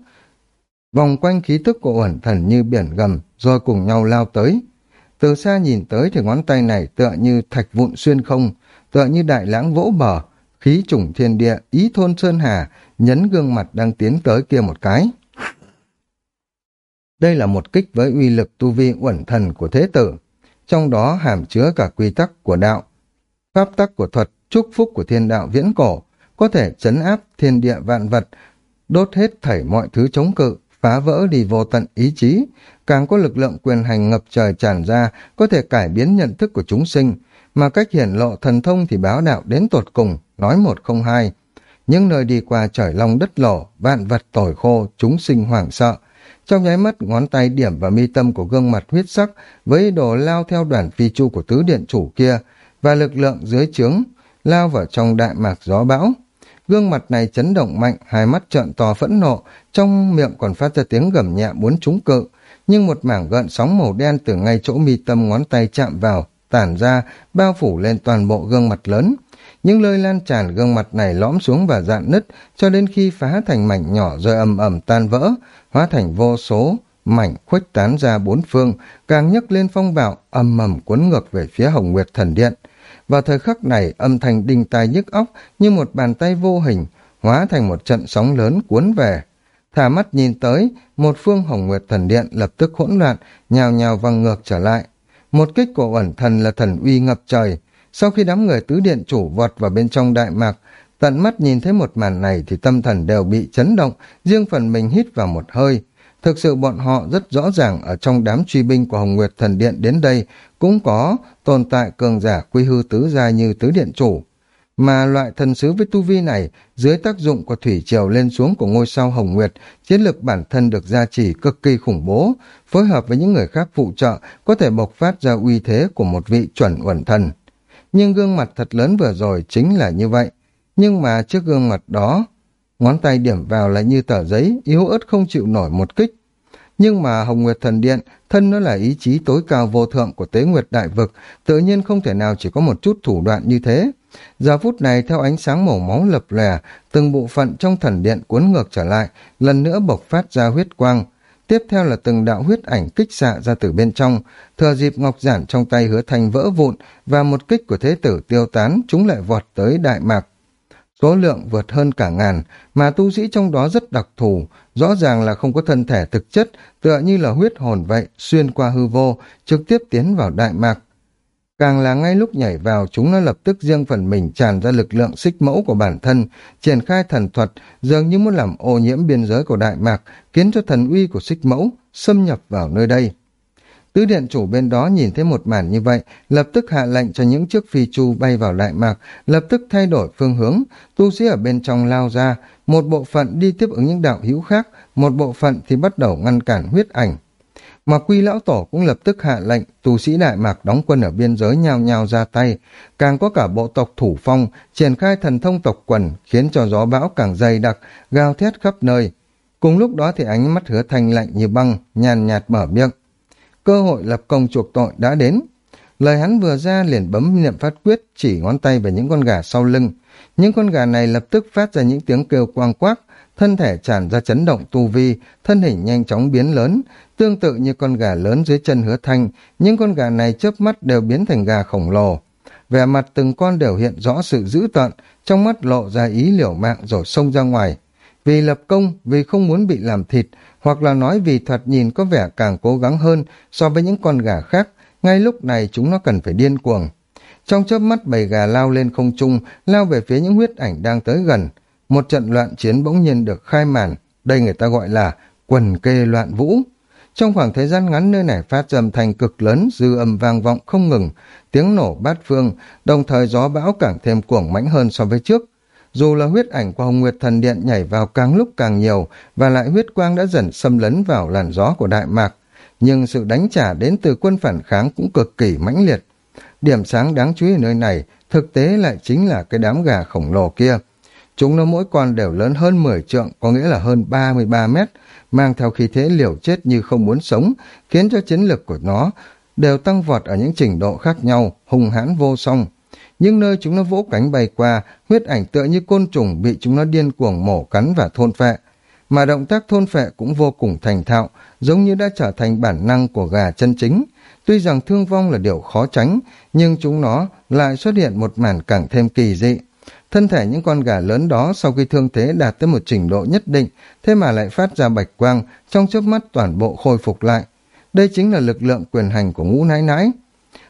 Vòng quanh khí tức của ẩn thần như biển gầm, rồi cùng nhau lao tới. Từ xa nhìn tới thì ngón tay này tựa như thạch vụn xuyên không, tựa như đại lãng vỗ bờ, khí trùng thiên địa, ý thôn sơn hà, nhấn gương mặt đang tiến tới kia một cái. Đây là một kích với uy lực tu vi uẩn thần của thế tử, trong đó hàm chứa cả quy tắc của đạo, pháp tắc của thuật, chúc phúc của thiên đạo viễn cổ, có thể chấn áp thiên địa vạn vật, đốt hết thảy mọi thứ chống cự, phá vỡ đi vô tận ý chí, càng có lực lượng quyền hành ngập trời tràn ra, có thể cải biến nhận thức của chúng sinh, mà cách hiển lộ thần thông thì báo đạo đến tột cùng, nói một không hai. Những nơi đi qua trời long đất lổ, vạn vật tồi khô, chúng sinh hoảng sợ, trong nháy mắt ngón tay điểm vào mi tâm của gương mặt huyết sắc với đồ lao theo đoàn phi chu của tứ điện chủ kia và lực lượng dưới trướng lao vào trong đại mạc gió bão. Gương mặt này chấn động mạnh, hai mắt trợn to phẫn nộ, trong miệng còn phát ra tiếng gầm nhẹ muốn trúng cự. Nhưng một mảng gợn sóng màu đen từ ngay chỗ mi tâm ngón tay chạm vào, tản ra, bao phủ lên toàn bộ gương mặt lớn. Những lơi lan tràn gương mặt này lõm xuống và dạn nứt cho đến khi phá thành mảnh nhỏ rồi ầm ầm tan vỡ, hóa thành vô số mảnh khuếch tán ra bốn phương, càng nhấc lên phong bạo, ầm ầm cuốn ngược về phía Hồng Nguyệt Thần Điện. Vào thời khắc này, âm thanh đinh tai nhức óc như một bàn tay vô hình, hóa thành một trận sóng lớn cuốn về. Thả mắt nhìn tới, một phương Hồng Nguyệt Thần Điện lập tức hỗn loạn, nhào nhào văng ngược trở lại. Một kích của ẩn thần là thần uy ngập trời. Sau khi đám người tứ điện chủ vọt vào bên trong đại mạc, tận mắt nhìn thấy một màn này thì tâm thần đều bị chấn động, riêng phần mình hít vào một hơi. Thực sự bọn họ rất rõ ràng ở trong đám truy binh của Hồng Nguyệt Thần Điện đến đây cũng có tồn tại cường giả quy hư tứ gia như tứ điện chủ. Mà loại thần sứ với tu vi này, dưới tác dụng của thủy triều lên xuống của ngôi sao Hồng Nguyệt, chiến lược bản thân được gia trì cực kỳ khủng bố, phối hợp với những người khác phụ trợ có thể bộc phát ra uy thế của một vị chuẩn uẩn thần. Nhưng gương mặt thật lớn vừa rồi chính là như vậy. Nhưng mà trước gương mặt đó, ngón tay điểm vào lại như tờ giấy, yếu ớt không chịu nổi một kích. Nhưng mà Hồng Nguyệt Thần Điện, thân nó là ý chí tối cao vô thượng của Tế Nguyệt Đại Vực, tự nhiên không thể nào chỉ có một chút thủ đoạn như thế. Giờ phút này theo ánh sáng màu máu lập lè, từng bộ phận trong thần điện cuốn ngược trở lại, lần nữa bộc phát ra huyết quang. Tiếp theo là từng đạo huyết ảnh kích xạ ra từ bên trong, thừa dịp ngọc giản trong tay hứa thành vỡ vụn và một kích của thế tử tiêu tán, chúng lại vọt tới Đại Mạc Số lượng vượt hơn cả ngàn, mà tu sĩ trong đó rất đặc thù, rõ ràng là không có thân thể thực chất, tựa như là huyết hồn vậy, xuyên qua hư vô, trực tiếp tiến vào Đại Mạc. Càng là ngay lúc nhảy vào, chúng nó lập tức riêng phần mình tràn ra lực lượng xích mẫu của bản thân, triển khai thần thuật, dường như muốn làm ô nhiễm biên giới của Đại Mạc, khiến cho thần uy của xích mẫu xâm nhập vào nơi đây. Tứ điện chủ bên đó nhìn thấy một màn như vậy, lập tức hạ lệnh cho những chiếc phi chu bay vào Đại Mạc, lập tức thay đổi phương hướng, tu sĩ ở bên trong lao ra, một bộ phận đi tiếp ứng những đạo hữu khác, một bộ phận thì bắt đầu ngăn cản huyết ảnh. Mà quy lão tổ cũng lập tức hạ lệnh, tu sĩ Đại Mạc đóng quân ở biên giới nhao nhao ra tay, càng có cả bộ tộc thủ phong, triển khai thần thông tộc quần, khiến cho gió bão càng dày đặc, gào thét khắp nơi. Cùng lúc đó thì ánh mắt hứa thanh lạnh như băng, nhàn nhạt mở miệng cơ hội lập công chuộc tội đã đến. Lời hắn vừa ra liền bấm niệm phát quyết chỉ ngón tay về những con gà sau lưng. Những con gà này lập tức phát ra những tiếng kêu quang quác, thân thể tràn ra chấn động tu vi, thân hình nhanh chóng biến lớn, tương tự như con gà lớn dưới chân hứa thanh, những con gà này chớp mắt đều biến thành gà khổng lồ. Vẻ mặt từng con đều hiện rõ sự dữ tợn, trong mắt lộ ra ý liều mạng rồi xông ra ngoài. Vì lập công, vì không muốn bị làm thịt, hoặc là nói vì thoạt nhìn có vẻ càng cố gắng hơn so với những con gà khác, ngay lúc này chúng nó cần phải điên cuồng. Trong chớp mắt bầy gà lao lên không trung, lao về phía những huyết ảnh đang tới gần. Một trận loạn chiến bỗng nhiên được khai màn, đây người ta gọi là quần kê loạn vũ. Trong khoảng thời gian ngắn nơi này phát ra âm thanh cực lớn, dư âm vang vọng không ngừng, tiếng nổ bát phương, đồng thời gió bão càng thêm cuồng mãnh hơn so với trước. Dù là huyết ảnh của Hồng Nguyệt Thần Điện nhảy vào càng lúc càng nhiều và lại huyết quang đã dần xâm lấn vào làn gió của Đại Mạc, nhưng sự đánh trả đến từ quân phản kháng cũng cực kỳ mãnh liệt. Điểm sáng đáng chú ý ở nơi này thực tế lại chính là cái đám gà khổng lồ kia. Chúng nó mỗi con đều lớn hơn 10 trượng, có nghĩa là hơn 33 mét, mang theo khí thế liều chết như không muốn sống, khiến cho chiến lực của nó đều tăng vọt ở những trình độ khác nhau, hùng hãn vô song nhưng nơi chúng nó vỗ cánh bay qua, huyết ảnh tựa như côn trùng bị chúng nó điên cuồng mổ cắn và thôn phệ. Mà động tác thôn phệ cũng vô cùng thành thạo, giống như đã trở thành bản năng của gà chân chính. Tuy rằng thương vong là điều khó tránh, nhưng chúng nó lại xuất hiện một màn càng thêm kỳ dị. Thân thể những con gà lớn đó sau khi thương thế đạt tới một trình độ nhất định, thế mà lại phát ra bạch quang, trong chớp mắt toàn bộ khôi phục lại. Đây chính là lực lượng quyền hành của ngũ nái nái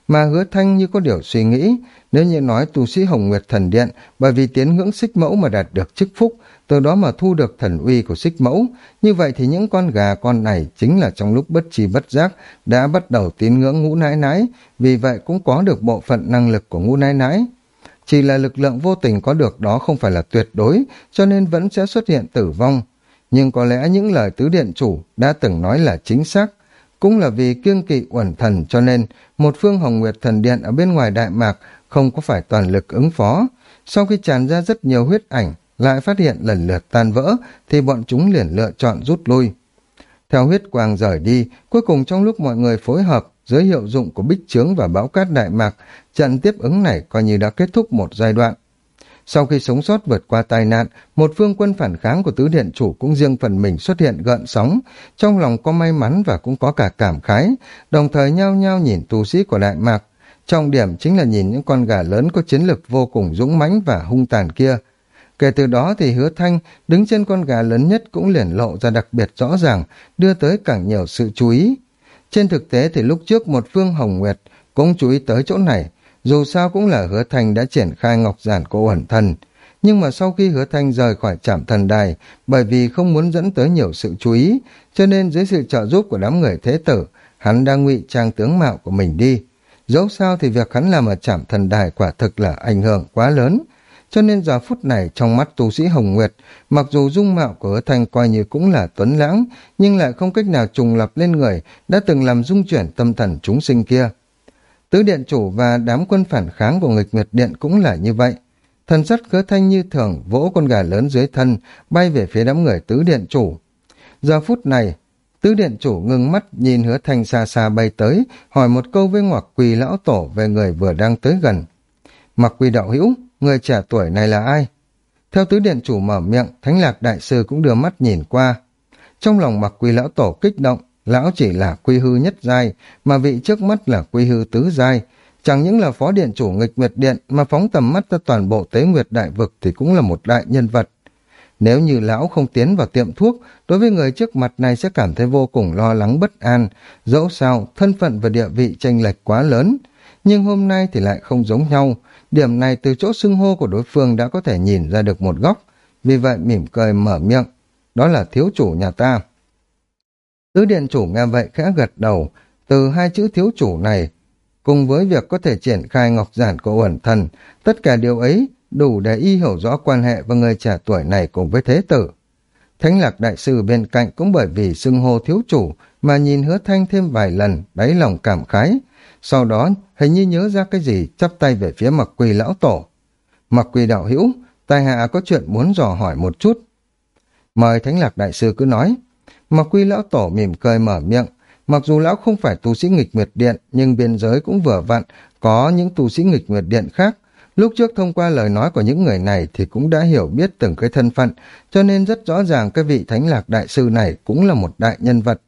mà hứa thanh như có điều suy nghĩ, nếu như nói tu sĩ Hồng Nguyệt Thần Điện bởi vì tiến ngưỡng xích mẫu mà đạt được chức phúc, từ đó mà thu được thần uy của xích mẫu, như vậy thì những con gà con này chính là trong lúc bất trì bất giác đã bắt đầu tín ngưỡng ngũ nãi nãi. Vì vậy cũng có được bộ phận năng lực của ngũ nãi nãi. Chỉ là lực lượng vô tình có được đó không phải là tuyệt đối, cho nên vẫn sẽ xuất hiện tử vong. Nhưng có lẽ những lời tứ điện chủ đã từng nói là chính xác, cũng là vì kiêng kỵ uẩn thần cho nên một phương hồng nguyệt thần điện ở bên ngoài Đại Mạc không có phải toàn lực ứng phó. Sau khi tràn ra rất nhiều huyết ảnh, lại phát hiện lần lượt tan vỡ, thì bọn chúng liền lựa chọn rút lui. Theo huyết quang rời đi, cuối cùng trong lúc mọi người phối hợp, dưới hiệu dụng của bích trướng và bão cát Đại Mạc, trận tiếp ứng này coi như đã kết thúc một giai đoạn. Sau khi sống sót vượt qua tai nạn, một phương quân phản kháng của tứ điện chủ cũng riêng phần mình xuất hiện gợn sóng, trong lòng có may mắn và cũng có cả cảm khái, đồng thời nhao nhao nhìn tu sĩ của Đại Mạc. Trọng điểm chính là nhìn những con gà lớn có chiến lực vô cùng dũng mãnh và hung tàn kia. Kể từ đó thì hứa thanh đứng trên con gà lớn nhất cũng liền lộ ra đặc biệt rõ ràng, đưa tới càng nhiều sự chú ý. Trên thực tế thì lúc trước một phương hồng nguyệt cũng chú ý tới chỗ này, dù sao cũng là hứa thanh đã triển khai ngọc giản cô ẩn thần. Nhưng mà sau khi hứa thanh rời khỏi trạm thần đài, bởi vì không muốn dẫn tới nhiều sự chú ý, cho nên dưới sự trợ giúp của đám người thế tử, hắn đang ngụy trang tướng mạo của mình đi. Dẫu sao thì việc hắn làm ở trạm thần đài quả thực là ảnh hưởng quá lớn. Cho nên giờ phút này trong mắt tu sĩ Hồng Nguyệt, mặc dù dung mạo của hứa thanh coi như cũng là tuấn lãng, nhưng lại không cách nào trùng lập lên người đã từng làm dung chuyển tâm thần chúng sinh kia. Tứ điện chủ và đám quân phản kháng của nghịch nguyệt điện cũng là như vậy. Thần sắt cớ thanh như thường vỗ con gà lớn dưới thân, bay về phía đám người tứ điện chủ. Giờ phút này, tứ điện chủ ngưng mắt nhìn hứa thanh xa xa bay tới, hỏi một câu với ngoặc quỳ lão tổ về người vừa đang tới gần. Mặc quỳ đạo hữu, người trẻ tuổi này là ai? Theo tứ điện chủ mở miệng, thánh lạc đại sư cũng đưa mắt nhìn qua. Trong lòng mặc quỳ lão tổ kích động, lão chỉ là quy hư nhất giai, mà vị trước mắt là quy hư tứ giai, Chẳng những là phó điện chủ nghịch nguyệt điện mà phóng tầm mắt ra toàn bộ tế nguyệt đại vực thì cũng là một đại nhân vật. Nếu như lão không tiến vào tiệm thuốc, đối với người trước mặt này sẽ cảm thấy vô cùng lo lắng bất an, dẫu sao thân phận và địa vị tranh lệch quá lớn. Nhưng hôm nay thì lại không giống nhau, điểm này từ chỗ xưng hô của đối phương đã có thể nhìn ra được một góc, vì vậy mỉm cười mở miệng, đó là thiếu chủ nhà ta. Tứ điện chủ nghe vậy khẽ gật đầu, từ hai chữ thiếu chủ này, cùng với việc có thể triển khai ngọc giản của uẩn thần, tất cả điều ấy đủ để y hiểu rõ quan hệ và người trẻ tuổi này cùng với thế tử. Thánh lạc đại sư bên cạnh cũng bởi vì xưng hô thiếu chủ mà nhìn hứa thanh thêm vài lần, đáy lòng cảm khái. Sau đó, hình như nhớ ra cái gì, chắp tay về phía mặc quỳ lão tổ. Mặc quỳ đạo hữu, tài hạ có chuyện muốn dò hỏi một chút. Mời thánh lạc đại sư cứ nói. Mặc quỳ lão tổ mỉm cười mở miệng, mặc dù lão không phải tu sĩ nghịch nguyệt điện, nhưng biên giới cũng vừa vặn, có những tu sĩ nghịch nguyệt điện khác, Lúc trước thông qua lời nói của những người này thì cũng đã hiểu biết từng cái thân phận, cho nên rất rõ ràng cái vị thánh lạc đại sư này cũng là một đại nhân vật.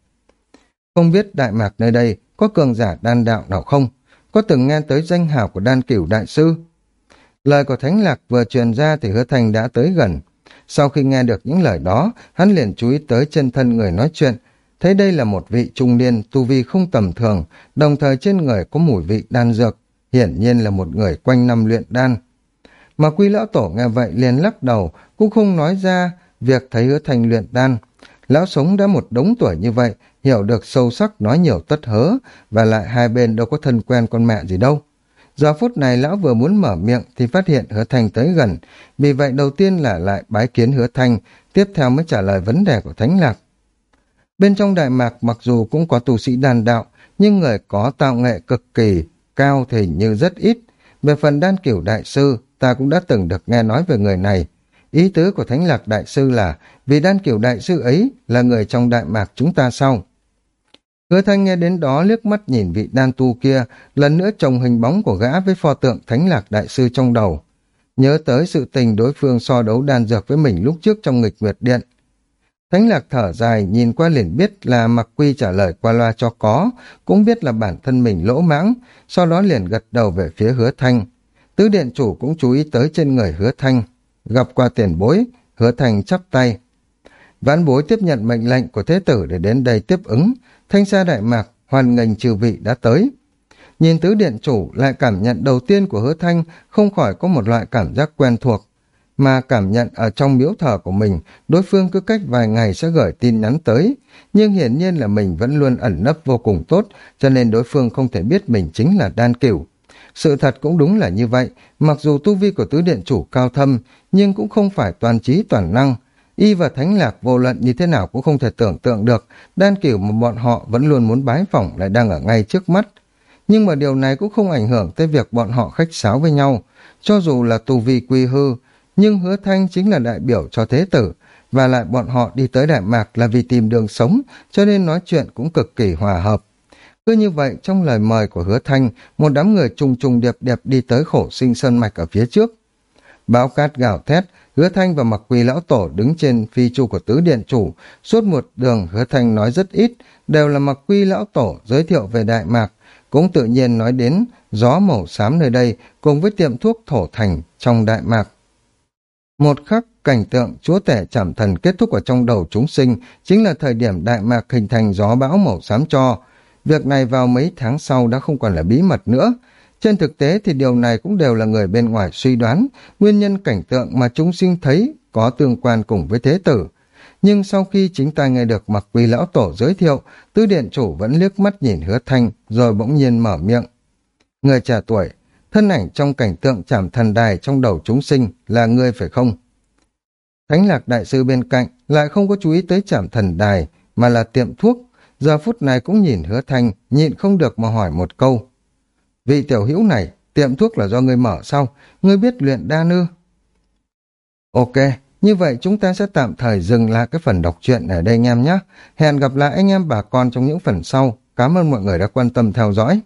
Không biết Đại Mạc nơi đây có cường giả đan đạo nào không? Có từng nghe tới danh hào của đan cửu đại sư? Lời của thánh lạc vừa truyền ra thì hứa thành đã tới gần. Sau khi nghe được những lời đó, hắn liền chú ý tới chân thân người nói chuyện, thấy đây là một vị trung niên tu vi không tầm thường, đồng thời trên người có mùi vị đan dược hiển nhiên là một người quanh năm luyện đan. Mà quy lão tổ nghe vậy liền lắc đầu, cũng không nói ra việc thấy hứa thành luyện đan. Lão sống đã một đống tuổi như vậy, hiểu được sâu sắc nói nhiều tất hớ, và lại hai bên đâu có thân quen con mẹ gì đâu. Giờ phút này lão vừa muốn mở miệng thì phát hiện hứa thành tới gần, vì vậy đầu tiên là lại bái kiến hứa thành, tiếp theo mới trả lời vấn đề của thánh lạc. Bên trong Đại Mạc mặc dù cũng có tu sĩ đàn đạo, nhưng người có tạo nghệ cực kỳ, cao thì như rất ít. Về phần đan kiểu đại sư, ta cũng đã từng được nghe nói về người này. Ý tứ của Thánh Lạc Đại Sư là vì đan kiểu đại sư ấy là người trong Đại Mạc chúng ta sau. Hứa thanh nghe đến đó liếc mắt nhìn vị đan tu kia, lần nữa trồng hình bóng của gã với pho tượng Thánh Lạc Đại Sư trong đầu. Nhớ tới sự tình đối phương so đấu đan dược với mình lúc trước trong nghịch nguyệt điện, Thánh lạc thở dài, nhìn qua liền biết là mặc quy trả lời qua loa cho có, cũng biết là bản thân mình lỗ mãng, sau đó liền gật đầu về phía hứa thanh. Tứ điện chủ cũng chú ý tới trên người hứa thanh. Gặp qua tiền bối, hứa thanh chắp tay. Vãn bối tiếp nhận mệnh lệnh của thế tử để đến đây tiếp ứng, thanh xa đại mạc, hoàn ngành trừ vị đã tới. Nhìn tứ điện chủ lại cảm nhận đầu tiên của hứa thanh không khỏi có một loại cảm giác quen thuộc, mà cảm nhận ở trong miếu thờ của mình, đối phương cứ cách vài ngày sẽ gửi tin nhắn tới. Nhưng hiển nhiên là mình vẫn luôn ẩn nấp vô cùng tốt, cho nên đối phương không thể biết mình chính là đan cửu. Sự thật cũng đúng là như vậy, mặc dù tu vi của tứ điện chủ cao thâm, nhưng cũng không phải toàn trí toàn năng. Y và thánh lạc vô luận như thế nào cũng không thể tưởng tượng được, đan cửu mà bọn họ vẫn luôn muốn bái phỏng lại đang ở ngay trước mắt. Nhưng mà điều này cũng không ảnh hưởng tới việc bọn họ khách sáo với nhau. Cho dù là tu vi quy hư, nhưng hứa thanh chính là đại biểu cho thế tử, và lại bọn họ đi tới Đại Mạc là vì tìm đường sống, cho nên nói chuyện cũng cực kỳ hòa hợp. Cứ như vậy, trong lời mời của hứa thanh, một đám người trùng trùng đẹp đẹp đi tới khổ sinh sơn mạch ở phía trước. Báo cát gào thét, hứa thanh và mặc quỳ lão tổ đứng trên phi chu của tứ điện chủ, suốt một đường hứa thanh nói rất ít, đều là mặc quy lão tổ giới thiệu về Đại Mạc, cũng tự nhiên nói đến gió màu xám nơi đây cùng với tiệm thuốc thổ thành trong Đại Mạc. Một khắc, cảnh tượng chúa tể chảm thần kết thúc ở trong đầu chúng sinh chính là thời điểm Đại Mạc hình thành gió bão màu xám cho. Việc này vào mấy tháng sau đã không còn là bí mật nữa. Trên thực tế thì điều này cũng đều là người bên ngoài suy đoán, nguyên nhân cảnh tượng mà chúng sinh thấy có tương quan cùng với thế tử. Nhưng sau khi chính tay nghe được mặc quỳ lão tổ giới thiệu, tư điện chủ vẫn liếc mắt nhìn hứa thanh, rồi bỗng nhiên mở miệng. Người trẻ tuổi, thân ảnh trong cảnh tượng chảm thần đài trong đầu chúng sinh là ngươi phải không? Thánh lạc đại sư bên cạnh lại không có chú ý tới chảm thần đài, mà là tiệm thuốc, giờ phút này cũng nhìn hứa thanh, nhịn không được mà hỏi một câu. Vị tiểu hữu này, tiệm thuốc là do ngươi mở sau, Ngươi biết luyện đa nư? Ok, như vậy chúng ta sẽ tạm thời dừng lại cái phần đọc truyện ở đây anh em nhé. Hẹn gặp lại anh em bà con trong những phần sau. Cảm ơn mọi người đã quan tâm theo dõi.